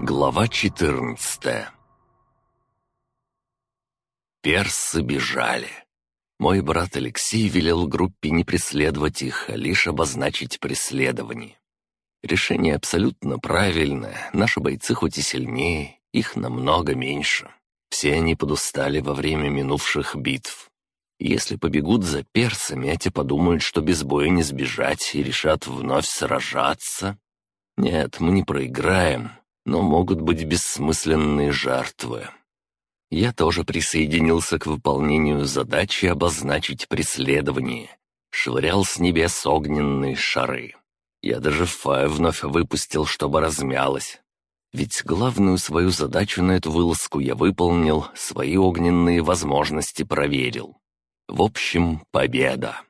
Глава 14 Персы бежали. Мой брат Алексей велел группе не преследовать их, а лишь обозначить преследование. Решение абсолютно правильное. Наши бойцы хоть и сильнее, их намного меньше. Все они подустали во время минувших битв. Если побегут за персами, эти подумают, что без боя не сбежать и решат вновь сражаться. Нет, мы не проиграем, но могут быть бессмысленные жертвы. Я тоже присоединился к выполнению задачи обозначить преследование. Швырял с небес огненные шары. Я даже фаю вновь выпустил, чтобы размялась. Ведь главную свою задачу на эту вылазку я выполнил, свои огненные возможности проверил. В общем, победа.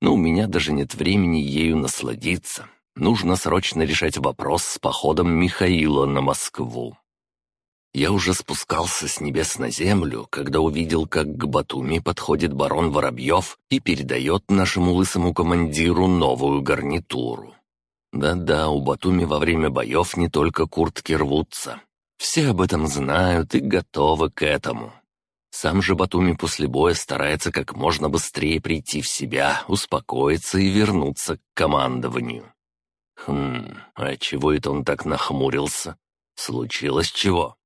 Но у меня даже нет времени ею насладиться. Нужно срочно решать вопрос с походом Михаила на Москву. Я уже спускался с небес на землю, когда увидел, как к Батуми подходит барон Воробьев и передает нашему лысому командиру новую гарнитуру. Да-да, у Батуми во время боев не только куртки рвутся. Все об этом знают и готовы к этому. Сам же Батуми после боя старается как можно быстрее прийти в себя, успокоиться и вернуться к командованию. Хм, а чего это он так нахмурился? Случилось чего?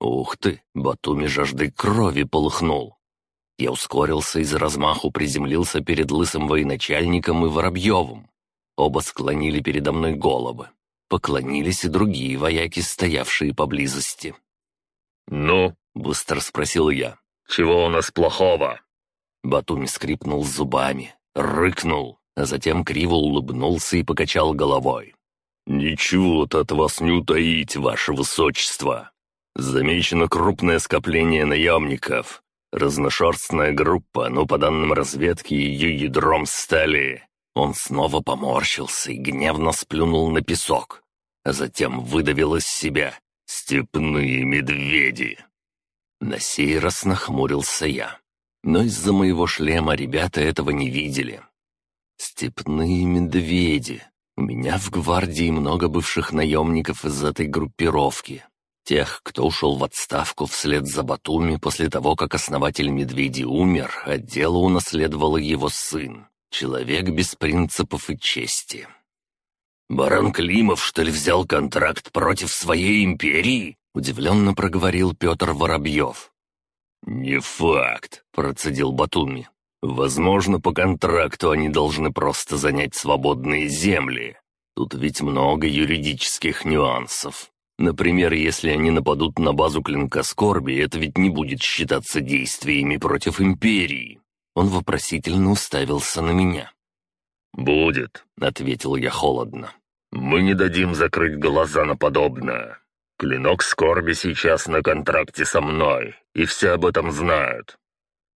Ух ты, Батуми жаждой крови полыхнул. Я ускорился и за размаху приземлился перед лысым военачальником и Воробьевым. Оба склонили передо мной головы. Поклонились и другие вояки, стоявшие поблизости. «Ну?» — быстро спросил я. «Чего у нас плохого?» Батуми скрипнул зубами, рыкнул, а затем криво улыбнулся и покачал головой. «Ничего-то от вас не утаить, ваше высочество. Замечено крупное скопление наемников. Разношерстная группа, но по данным разведки ее ядром стали...» Он снова поморщился и гневно сплюнул на песок, а затем выдавил из себя «Степные медведи». На сей раз нахмурился я. Но из-за моего шлема ребята этого не видели. «Степные медведи. У меня в гвардии много бывших наемников из этой группировки. Тех, кто ушел в отставку вслед за Батуми после того, как основатель Медведи умер, а дело унаследовал его сын. Человек без принципов и чести. «Барон Климов, что ли, взял контракт против своей империи?» — удивленно проговорил Петр Воробьев. «Не факт», — процедил Батуми. «Возможно, по контракту они должны просто занять свободные земли. Тут ведь много юридических нюансов. Например, если они нападут на базу Клинка Скорби, это ведь не будет считаться действиями против Империи». Он вопросительно уставился на меня. «Будет», — ответил я холодно. «Мы не дадим закрыть глаза на подобное. Клинок скорби сейчас на контракте со мной, и все об этом знают».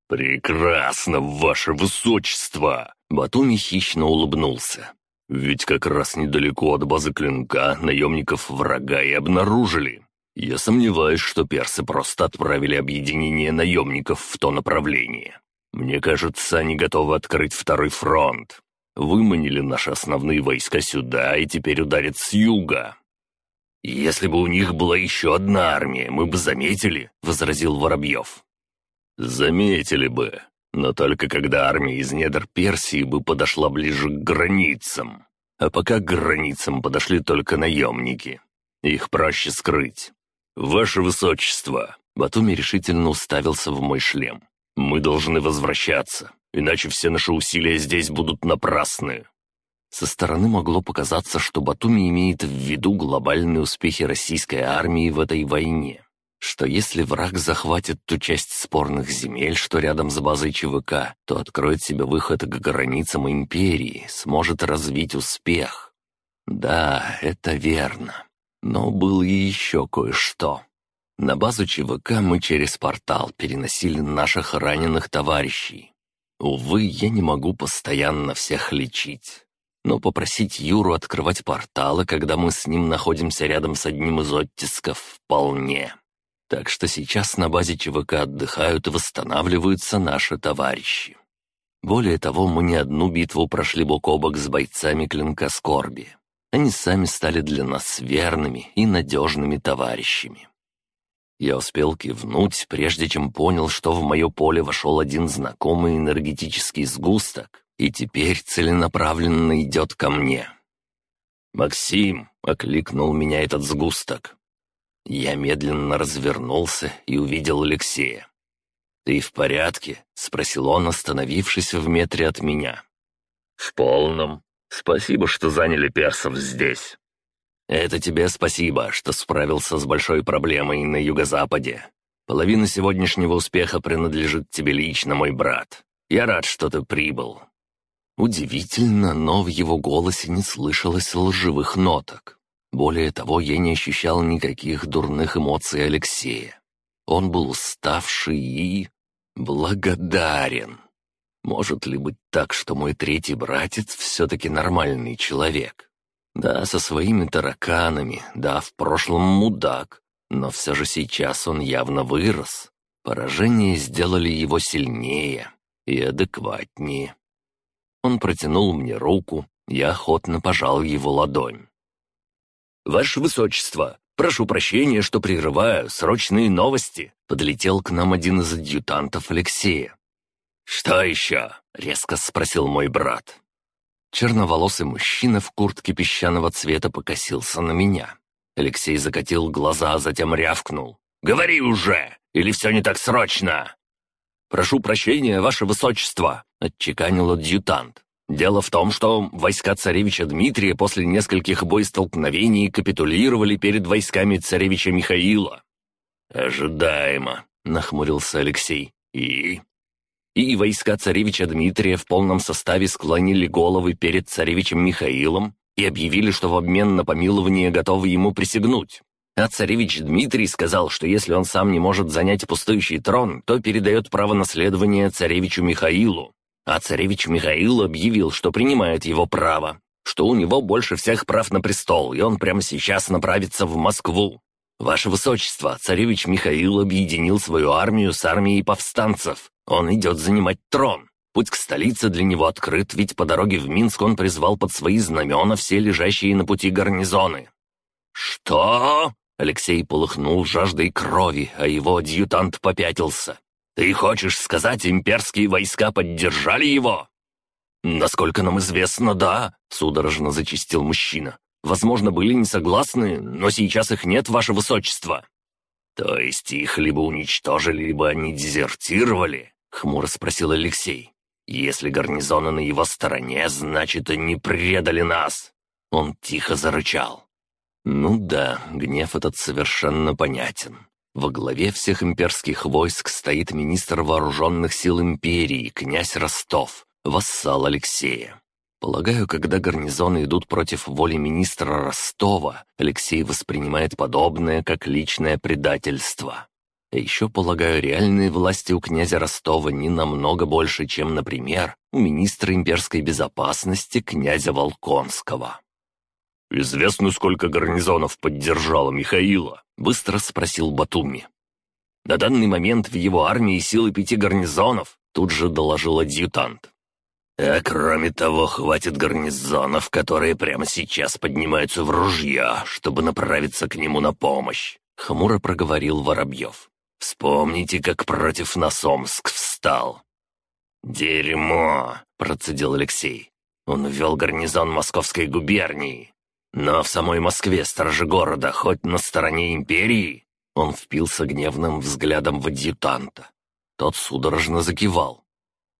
«Прекрасно, ваше высочество!» Батуми хищно улыбнулся. «Ведь как раз недалеко от базы клинка наемников врага и обнаружили. Я сомневаюсь, что персы просто отправили объединение наемников в то направление. Мне кажется, они готовы открыть второй фронт. Выманили наши основные войска сюда и теперь ударят с юга. «Если бы у них была еще одна армия, мы бы заметили», — возразил Воробьев. «Заметили бы, но только когда армия из недр Персии бы подошла ближе к границам. А пока к границам подошли только наемники. Их проще скрыть. Ваше Высочество!» Батуми решительно уставился в мой шлем. «Мы должны возвращаться, иначе все наши усилия здесь будут напрасны. Со стороны могло показаться, что Батуми имеет в виду глобальные успехи российской армии в этой войне. Что если враг захватит ту часть спорных земель, что рядом с базой ЧВК, то откроет себе выход к границам империи, сможет развить успех. Да, это верно. Но было и еще кое-что. На базу ЧВК мы через портал переносили наших раненых товарищей. Увы, я не могу постоянно всех лечить но попросить Юру открывать порталы, когда мы с ним находимся рядом с одним из оттисков, вполне. Так что сейчас на базе ЧВК отдыхают и восстанавливаются наши товарищи. Более того, мы не одну битву прошли бок о бок с бойцами Клинка Скорби. они сами стали для нас верными и надежными товарищами. Я успел кивнуть, прежде чем понял, что в мое поле вошел один знакомый энергетический сгусток, и теперь целенаправленно идет ко мне. «Максим!» — окликнул меня этот сгусток. Я медленно развернулся и увидел Алексея. «Ты в порядке?» — спросил он, остановившись в метре от меня. «В полном. Спасибо, что заняли персов здесь». «Это тебе спасибо, что справился с большой проблемой на юго-западе. Половина сегодняшнего успеха принадлежит тебе лично, мой брат. Я рад, что ты прибыл». Удивительно, но в его голосе не слышалось лживых ноток. Более того, я не ощущал никаких дурных эмоций Алексея. Он был уставший и... благодарен. Может ли быть так, что мой третий братец все-таки нормальный человек? Да, со своими тараканами, да, в прошлом мудак, но все же сейчас он явно вырос. Поражения сделали его сильнее и адекватнее. Он протянул мне руку, я охотно пожал его ладонь. «Ваше Высочество, прошу прощения, что прерываю срочные новости», подлетел к нам один из адъютантов Алексея. «Что еще?» — резко спросил мой брат. Черноволосый мужчина в куртке песчаного цвета покосился на меня. Алексей закатил глаза, а затем рявкнул. «Говори уже! Или все не так срочно?» «Прошу прощения, ваше высочество», — отчеканил адъютант. «Дело в том, что войска царевича Дмитрия после нескольких боестолкновений капитулировали перед войсками царевича Михаила». «Ожидаемо», — нахмурился Алексей. «И?» И войска царевича Дмитрия в полном составе склонили головы перед царевичем Михаилом и объявили, что в обмен на помилование готовы ему присягнуть. А царевич Дмитрий сказал, что если он сам не может занять пустующий трон, то передает право наследования царевичу Михаилу. А царевич Михаил объявил, что принимает его право, что у него больше всех прав на престол, и он прямо сейчас направится в Москву. Ваше Высочество, царевич Михаил объединил свою армию с армией повстанцев. Он идет занимать трон. Путь к столице для него открыт, ведь по дороге в Минск он призвал под свои знамена все лежащие на пути гарнизоны. «Что?» Алексей полыхнул жаждой крови, а его адъютант попятился. «Ты хочешь сказать, имперские войска поддержали его?» «Насколько нам известно, да», — судорожно зачистил мужчина. «Возможно, были не согласны, но сейчас их нет, ваше высочество». «То есть их либо уничтожили, либо они дезертировали?» — хмуро спросил Алексей. «Если гарнизоны на его стороне, значит, они предали нас!» Он тихо зарычал. Ну да, гнев этот совершенно понятен. Во главе всех имперских войск стоит министр вооруженных сил империи, князь Ростов, вассал Алексея. Полагаю, когда гарнизоны идут против воли министра Ростова, Алексей воспринимает подобное как личное предательство. А еще, полагаю, реальные власти у князя Ростова не намного больше, чем, например, у министра имперской безопасности князя Волконского. «Известно, сколько гарнизонов поддержало Михаила?» — быстро спросил Батуми. «На данный момент в его армии силы пяти гарнизонов», — тут же доложил адъютант. «А кроме того, хватит гарнизонов, которые прямо сейчас поднимаются в ружья, чтобы направиться к нему на помощь», — хмуро проговорил Воробьев. «Вспомните, как против нас Омск встал». «Дерьмо!» — процедил Алексей. «Он ввел гарнизон Московской губернии, но в самой Москве стражи города хоть на стороне империи?» Он впился гневным взглядом в адъютанта. Тот судорожно закивал.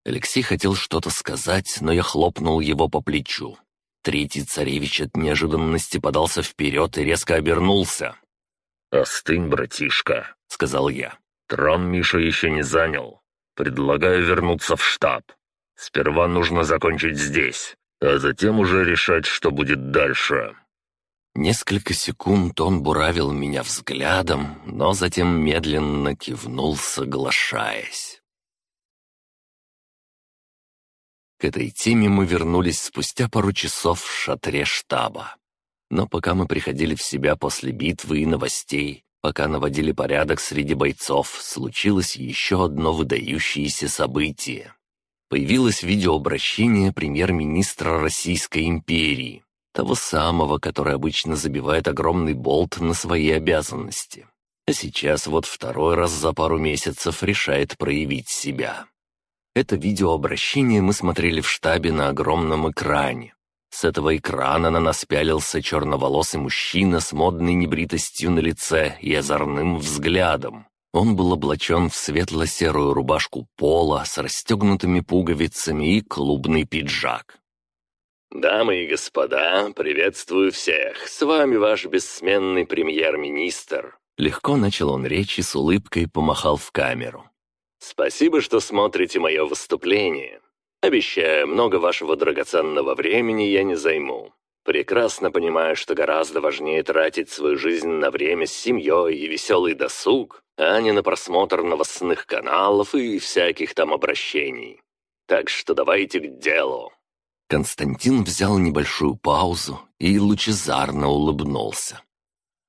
Алексей хотел что-то сказать, но я хлопнул его по плечу. Третий царевич от неожиданности подался вперед и резко обернулся. «Остынь, братишка», — сказал я. «Трон Миша еще не занял. Предлагаю вернуться в штаб. Сперва нужно закончить здесь, а затем уже решать, что будет дальше». Несколько секунд он буравил меня взглядом, но затем медленно кивнул, соглашаясь. К этой теме мы вернулись спустя пару часов в шатре штаба. Но пока мы приходили в себя после битвы и новостей, пока наводили порядок среди бойцов, случилось еще одно выдающееся событие. Появилось видеообращение премьер-министра Российской империи. Того самого, который обычно забивает огромный болт на свои обязанности. А сейчас вот второй раз за пару месяцев решает проявить себя. Это видеообращение мы смотрели в штабе на огромном экране. С этого экрана на нас пялился черноволосый мужчина с модной небритостью на лице и озорным взглядом. Он был облачен в светло-серую рубашку пола с расстегнутыми пуговицами и клубный пиджак. «Дамы и господа, приветствую всех! С вами ваш бессменный премьер-министр!» Легко начал он речь и с улыбкой помахал в камеру. «Спасибо, что смотрите мое выступление. Обещаю, много вашего драгоценного времени я не займу. Прекрасно понимаю, что гораздо важнее тратить свою жизнь на время с семьей и веселый досуг, а не на просмотр новостных каналов и всяких там обращений. Так что давайте к делу». Константин взял небольшую паузу и лучезарно улыбнулся.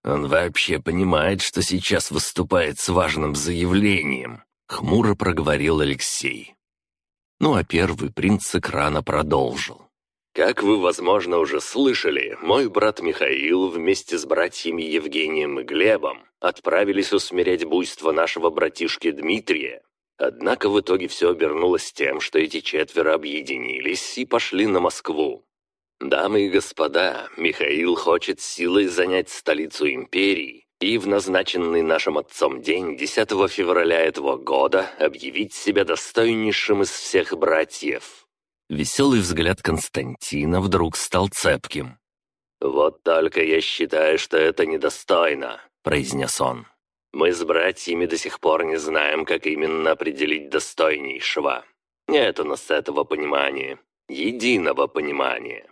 «Он вообще понимает, что сейчас выступает с важным заявлением», — хмуро проговорил Алексей. Ну а первый принц экрана продолжил. Как вы, возможно, уже слышали, мой брат Михаил вместе с братьями Евгением и Глебом отправились усмирять буйство нашего братишки Дмитрия. Однако в итоге все обернулось тем, что эти четверо объединились и пошли на Москву. Дамы и господа, Михаил хочет силой занять столицу империи и в назначенный нашим отцом день 10 февраля этого года объявить себя достойнейшим из всех братьев. Веселый взгляд Константина вдруг стал цепким. «Вот только я считаю, что это недостойно», — произнес он. «Мы с братьями до сих пор не знаем, как именно определить достойнейшего. Нет у нас этого понимания, единого понимания.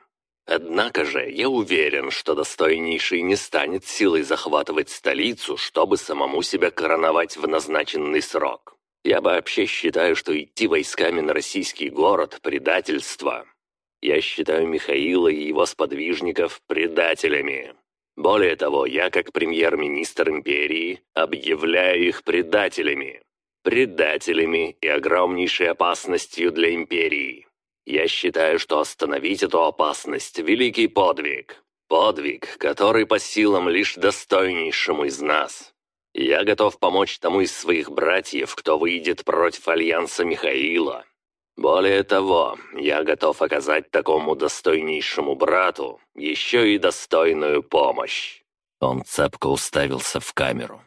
Однако же я уверен, что достойнейший не станет силой захватывать столицу, чтобы самому себя короновать в назначенный срок. Я вообще считаю, что идти войсками на российский город – предательство. Я считаю Михаила и его сподвижников предателями. Более того, я, как премьер-министр империи, объявляю их предателями. Предателями и огромнейшей опасностью для империи. Я считаю, что остановить эту опасность – великий подвиг. Подвиг, который по силам лишь достойнейшему из нас. Я готов помочь тому из своих братьев, кто выйдет против Альянса Михаила. Более того, я готов оказать такому достойнейшему брату еще и достойную помощь». Он цепко уставился в камеру.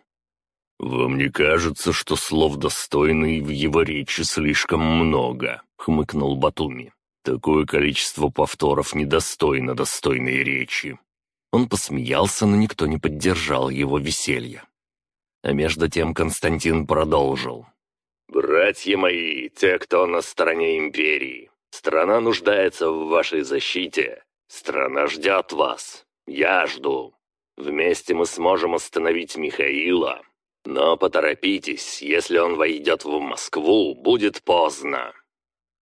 «Вам не кажется, что слов «достойный» в его речи слишком много?» — хмыкнул Батуми. «Такое количество повторов недостойно достойной речи». Он посмеялся, но никто не поддержал его веселье. А между тем Константин продолжил. «Братья мои, те, кто на стороне империи, страна нуждается в вашей защите. Страна ждет вас. Я жду. Вместе мы сможем остановить Михаила. Но поторопитесь, если он войдет в Москву, будет поздно».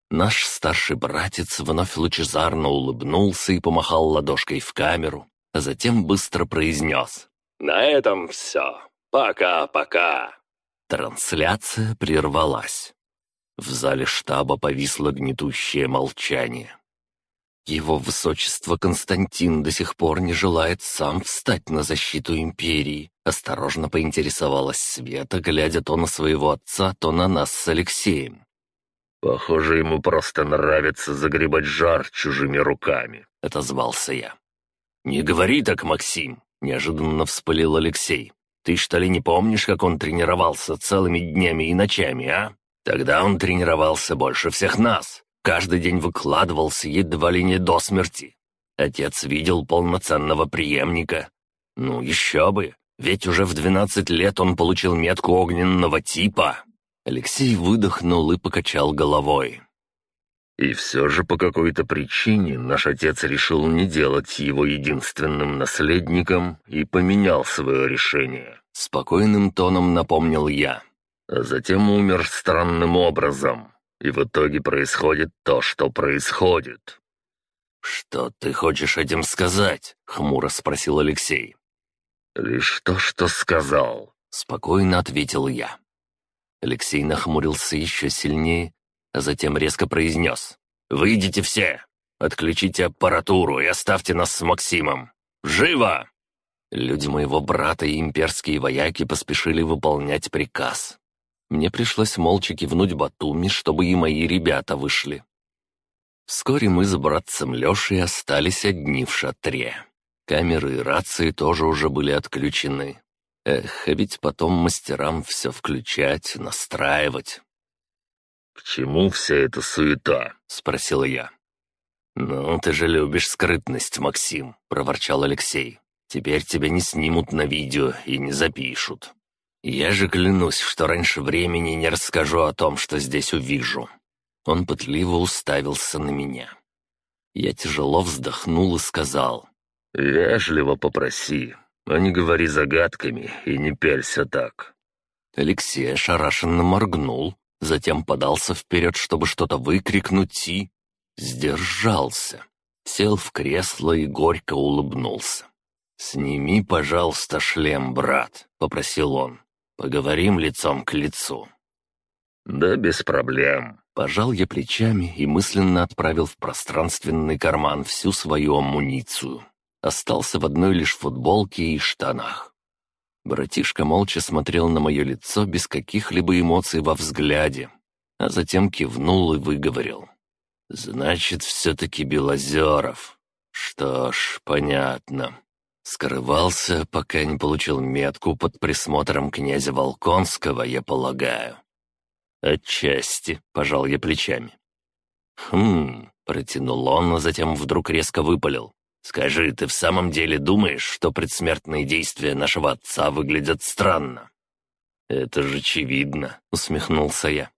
Наш старший братец вновь лучезарно улыбнулся и помахал ладошкой в камеру, а затем быстро произнес. «На этом все. «Пока-пока!» Трансляция прервалась. В зале штаба повисло гнетущее молчание. Его высочество Константин до сих пор не желает сам встать на защиту империи. Осторожно поинтересовалась Света, глядя то на своего отца, то на нас с Алексеем. «Похоже, ему просто нравится загребать жар чужими руками», — отозвался я. «Не говори так, Максим», — неожиданно вспылил Алексей. Ты что ли не помнишь, как он тренировался целыми днями и ночами, а? Тогда он тренировался больше всех нас. Каждый день выкладывался едва ли не до смерти. Отец видел полноценного преемника. Ну, еще бы, ведь уже в двенадцать лет он получил метку огненного типа. Алексей выдохнул и покачал головой. И все же по какой-то причине наш отец решил не делать его единственным наследником и поменял свое решение. Спокойным тоном напомнил я. А затем умер странным образом. И в итоге происходит то, что происходит. «Что ты хочешь этим сказать?» — хмуро спросил Алексей. «Лишь то, что сказал», — спокойно ответил я. Алексей нахмурился еще сильнее а затем резко произнес «Выйдите все!» Отключите аппаратуру и оставьте нас с Максимом! Живо!» Люди моего брата и имперские вояки поспешили выполнять приказ. Мне пришлось молча кивнуть Батуми, чтобы и мои ребята вышли. Вскоре мы с братцем Лешей остались одни в шатре. Камеры и рации тоже уже были отключены. Эх, а ведь потом мастерам все включать, настраивать. «К чему вся эта суета?» — спросил я. «Ну, ты же любишь скрытность, Максим», — проворчал Алексей. «Теперь тебя не снимут на видео и не запишут. Я же клянусь, что раньше времени не расскажу о том, что здесь увижу». Он пытливо уставился на меня. Я тяжело вздохнул и сказал. «Вежливо попроси, а не говори загадками и не пялься так». Алексей ошарашенно моргнул, затем подался вперед, чтобы что-то выкрикнуть и... Сдержался. Сел в кресло и горько улыбнулся. «Сними, пожалуйста, шлем, брат», — попросил он. «Поговорим лицом к лицу». «Да без проблем». Пожал я плечами и мысленно отправил в пространственный карман всю свою амуницию. Остался в одной лишь футболке и штанах. Братишка молча смотрел на мое лицо без каких-либо эмоций во взгляде, а затем кивнул и выговорил. «Значит, все-таки Белозеров. Что ж, понятно. Скрывался, пока не получил метку под присмотром князя Волконского, я полагаю». «Отчасти», — пожал я плечами. «Хм...» — протянул он, а затем вдруг резко выпалил. «Скажи, ты в самом деле думаешь, что предсмертные действия нашего отца выглядят странно?» «Это же очевидно», — усмехнулся я.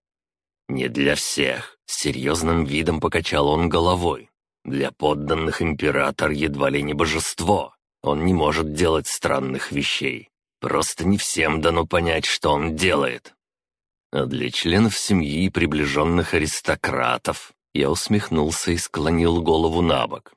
«Не для всех», — с серьезным видом покачал он головой. «Для подданных император едва ли не божество. Он не может делать странных вещей. Просто не всем дано понять, что он делает. А для членов семьи и приближенных аристократов я усмехнулся и склонил голову на бок.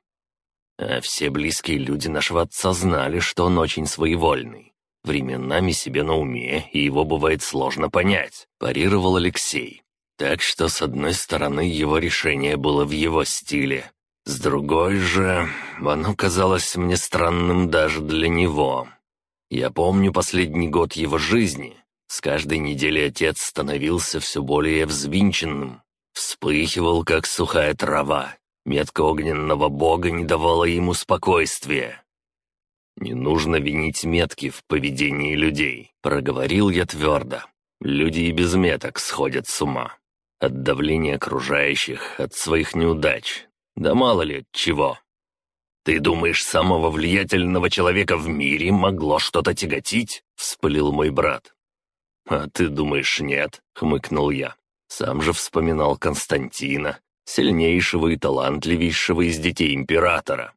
А все близкие люди нашего отца знали, что он очень своевольный. Временами себе на уме, и его бывает сложно понять, парировал Алексей. Так что, с одной стороны, его решение было в его стиле. С другой же, оно казалось мне странным даже для него. Я помню последний год его жизни. С каждой неделей отец становился все более взвинченным. Вспыхивал, как сухая трава. Метка огненного бога не давала ему спокойствия. «Не нужно винить метки в поведении людей», — проговорил я твердо. «Люди и без меток сходят с ума. От давления окружающих, от своих неудач. Да мало ли от чего. «Ты думаешь, самого влиятельного человека в мире могло что-то тяготить?» — вспылил мой брат. «А ты думаешь, нет?» — хмыкнул я. Сам же вспоминал Константина, сильнейшего и талантливейшего из детей императора.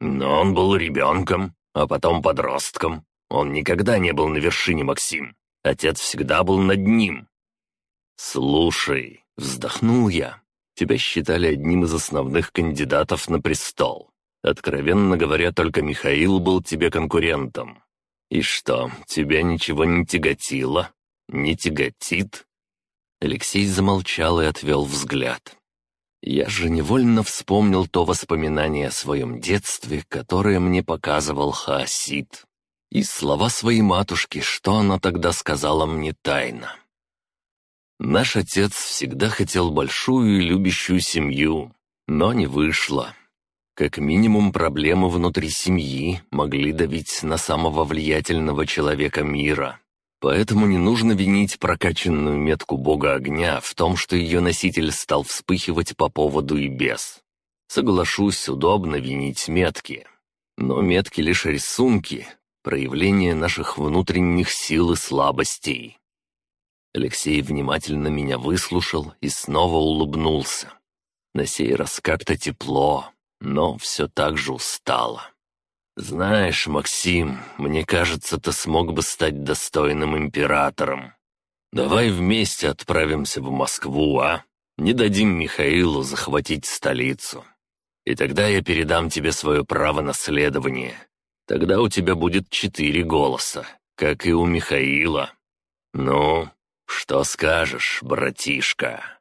Но он был ребенком, а потом подростком. Он никогда не был на вершине, Максим. Отец всегда был над ним. «Слушай», — вздохнул я, — «тебя считали одним из основных кандидатов на престол. Откровенно говоря, только Михаил был тебе конкурентом. И что, тебя ничего не тяготило? Не тяготит?» Алексей замолчал и отвел взгляд. Я же невольно вспомнил то воспоминание о своем детстве, которое мне показывал Хаосид. И слова своей матушки, что она тогда сказала мне тайно. Наш отец всегда хотел большую и любящую семью, но не вышло. Как минимум проблемы внутри семьи могли давить на самого влиятельного человека мира. Поэтому не нужно винить прокачанную метку бога огня в том, что ее носитель стал вспыхивать по поводу и без. Соглашусь, удобно винить метки. Но метки лишь рисунки, проявление наших внутренних сил и слабостей. Алексей внимательно меня выслушал и снова улыбнулся. На сей раз как-то тепло, но все так же устало. «Знаешь, Максим, мне кажется, ты смог бы стать достойным императором. Давай вместе отправимся в Москву, а? Не дадим Михаилу захватить столицу. И тогда я передам тебе свое право наследования. Тогда у тебя будет четыре голоса, как и у Михаила. Ну, «Что скажешь, братишка?»